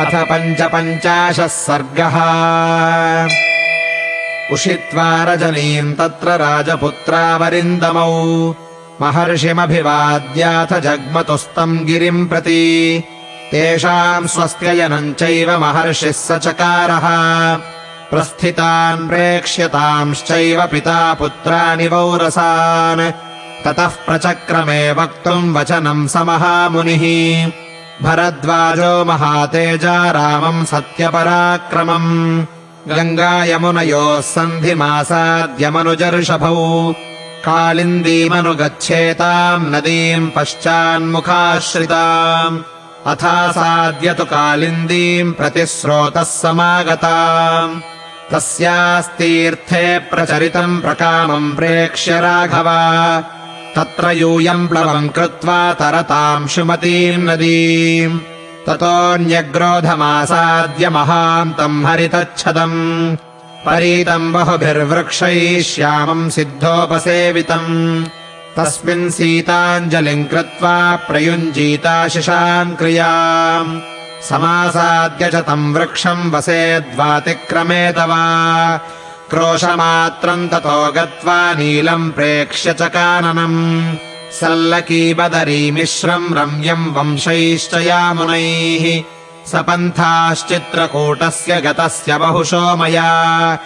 अथ पञ्चपञ्चाशः सर्गः। उषित्वा रजनीम् तत्र राजपुत्रावरिन्दमौ। महर्षिमभिवाद्याथ जग्मतुस्तम् गिरिम् प्रति। तेषाम् स्वस्त्ययनम् चैव महर्षिः स चकारः प्रस्थितान् प्रेक्ष्यतांश्चैव पिता पुत्राणि वौरसान्। ततः प्रचक्रमे वक्तुम् वचनम् स महामुनिः भरद्वाजो महातेजा रामम् सत्यपराक्रमम्। गङ्गायमुनयोः सन्धिमासाद्यमनुजर्षभौ। कालिन्दीमनुगच्छेताम् नदीम् पश्चान्मुखाश्रिताम्। अथासाद्य तु कालिन्दीम् प्रतिस्रोतः समागताम्। तस्यास्तीर्थे प्रचरितम् प्रकामम् प्रेक्ष्य राघव तत्र यूयम् प्लवम् कृत्वा तरताम् शुमतीम् नदीम्। ततोऽन्यग्रोधमासाद्य महान्तम् हरितच्छदम्। परीतम् बहुभिर्वृक्षैः श्यामम् सिद्धोपसेवितम्। तस्मिन् सीताञ्जलिम् कृत्वा प्रयुञ्जीताशिशाम् क्रियाम्। समासाद्य च तम् वृक्षम् वसेद्वातिक्रमेत वा क्रोशमात्रम् ततो गत्वा नीलम् प्रेक्ष्य च काननम्। सल्लकीबदरीमिश्रम् रम्यम् वंशैश्च यामुनैः। सपन्थाश्चित्रकूटस्य गतस्य बहुशो मया।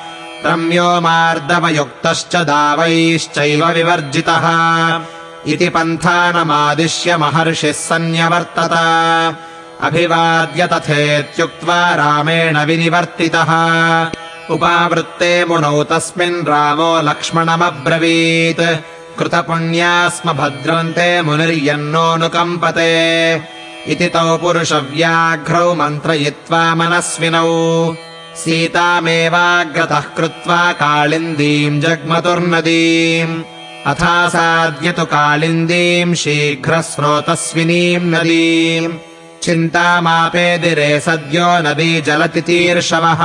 रम्यो मार्दवयुक्तश्च दावैश्चैव विवर्जितः। इति पन्थानमादिश्य महर्षिः सन्न्यवर्तत। अभिवाद्य तथेत्युक्त्वा रामेण विनिवर्तितः उपावृत्ते मुनौ तस्मिन् रामो लक्ष्मणमब्रवीत्। कृतपुण्या स्म भद्रन्ते मुनिर्यन्नोऽनुकम्पते इति तौ पुरुषव्याघ्रौ मन्त्रयित्वा मनस्विनौ। सीतामेवाग्रतः कृत्वा कालिन्दीम् जग्मतुर्नदीम्। अथासाद्य तु कालिन्दीम् शीघ्रस्रोतस्विनीम् नदीम्। चिन्तामापेदिरे सद्यो नदी जलतितीर्षवः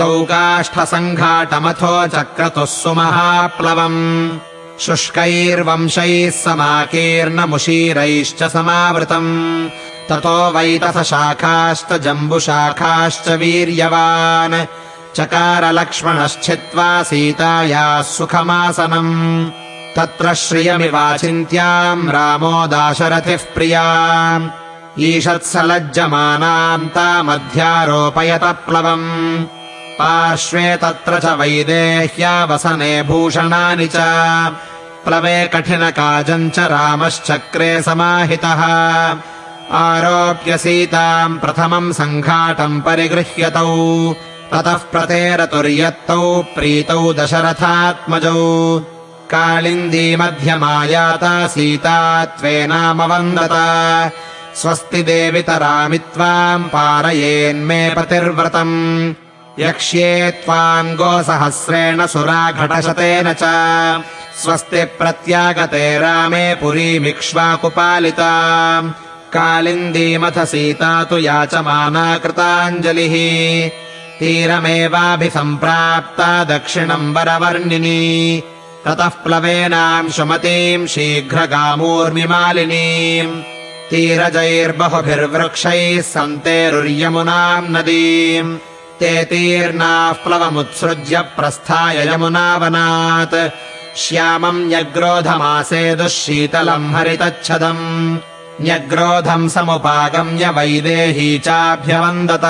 तौ काष्ठसङ्घाटमथो चक्रतुः सुमहाप्लवम्। शुष्कैर्वंशैः समाकीर्णमुशीरैश्च समावृतम्। ततो वैतथशाखाश्च जम्बुशाखाश्च वीर्यवान्। चकारलक्ष्मणश्चित्वा सीतायाः सुखमासनम्। तत्र श्रियमिवाचिन्त्याम् रामो दाशरथिः प्रिया। ईषत्सलज्जमानाम् तामध्यारोपयत प्लवम् पार्श्वे तत्र च वैदेह्या वसने भूषणानि च। प्लवे कठिनकाजम् च रामश्चक्रे समाहितः। आरोप्य सीताम् प्रथमम् सङ्घाटम् परिगृह्यतौ। ततः प्रतेरतुर्यत्तौ प्रीतौ दशरथात्मजौ। कालिन्दी मध्यमायाता सीता त्वेनामवन्दत। स्वस्ति देवितरामि त्वाम् पारयेन्मे पतिर्व्रतम् यक्ष्ये त्वाम् गोसहस्रेण सुराघटशतेन च। स्वस्ति प्रत्यागते रामे पुरीमिक्ष्वाकुपालिता कालिन्दीमथ सीता तु याचमाना कृताञ्जलिः। तीरमेवाभिसम्प्राप्ता दक्षिणम् वरवर्णिनी। ततः प्लवेनाम् सुमतीम् शीघ्रगामूर्मिमालिनीम्। तीरजैर्बहुभिर्वृक्षैः सन्तेरुर्यमुनाम् नदीम् ते तीर्णाः प्लवमुत्सृज्य प्रस्थाय यमुनावनात्। श्यामम् न्यग्रोधमासेदुः शीतलम् हरितच्छदम्। न्यग्रोधम् समुपागम्य वैदेही चाभ्यवन्दत।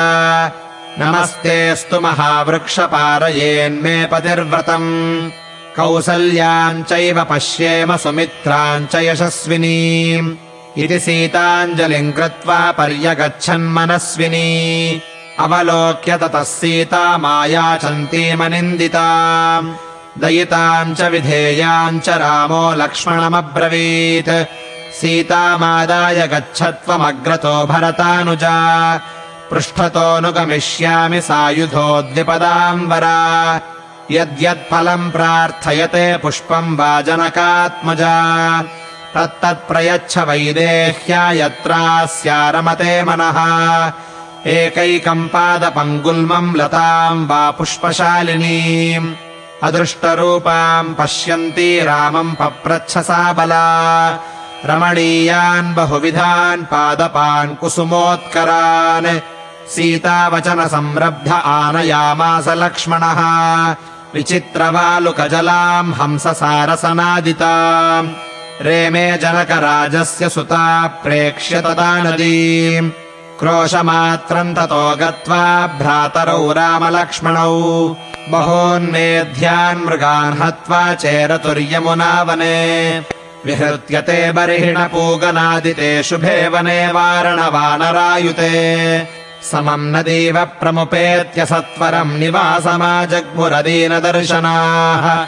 नमस्तेऽस्तु महावृक्षपारयेन्मे पतिर्व्रतम् कौसल्याम् चैव पश्येम सुमित्राम् च यशस्विनीम् इति सीताञ्जलिम् कृत्वा पर्यगच्छन्मनस्विनी अवलोक्य ततः सीता मायाचन्तीमनिन्दिता दयिताम् च विधेयाम् च रामो लक्ष्मणमब्रवीत्। सीतामादाय गच्छत्वमग्रतो भरतानुजा। पृष्ठतोऽनुगमिष्यामि सायुधो द्विपदाम्बरा यद्यत्फलम् प्रार्थयते पुष्पम् वा जनकात्मजा। तत्तत्प्रयच्छ वैदेह्या यत्रास्यारमते मनः एकैकम् पादपम् गुल्मम् लताम् वा पुष्पशालिनीम् अदृष्टरूपाम् पश्यन्ती रामम् पप्रच्छ सा बला। रमणीयान् बहुविधान् पादपान् कुसुमोत्करान्। सीतावचनसंरब्ध आनयामास लक्ष्मणः। विचित्रवालुकजलाम् हंससारसनादिता रेमे जनकराजस्य सुता प्रेक्ष्य तदा नदीम् क्रोशमात्रम् ततो गत्वा भ्रातरौ रामलक्ष्मणौ। बहोन्नेध्यान् मृगान् हत्वा चेरतुर्यमुना वने। विहृत्यते बर्हिणपूगनादिते शुभे वने वारणवानरायुते। समम् नदीव प्रमुपेत्य सत्वरम् निवासमाजग्मुरदीनदर्शनाः।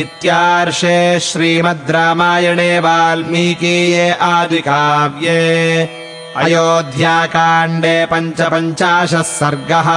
इत्यार्षे श्रीमद् रामायणे वाल्मीकीये आदिकाव्ये अयोध्याकाण्डे पञ्चपञ्चाशः सर्गः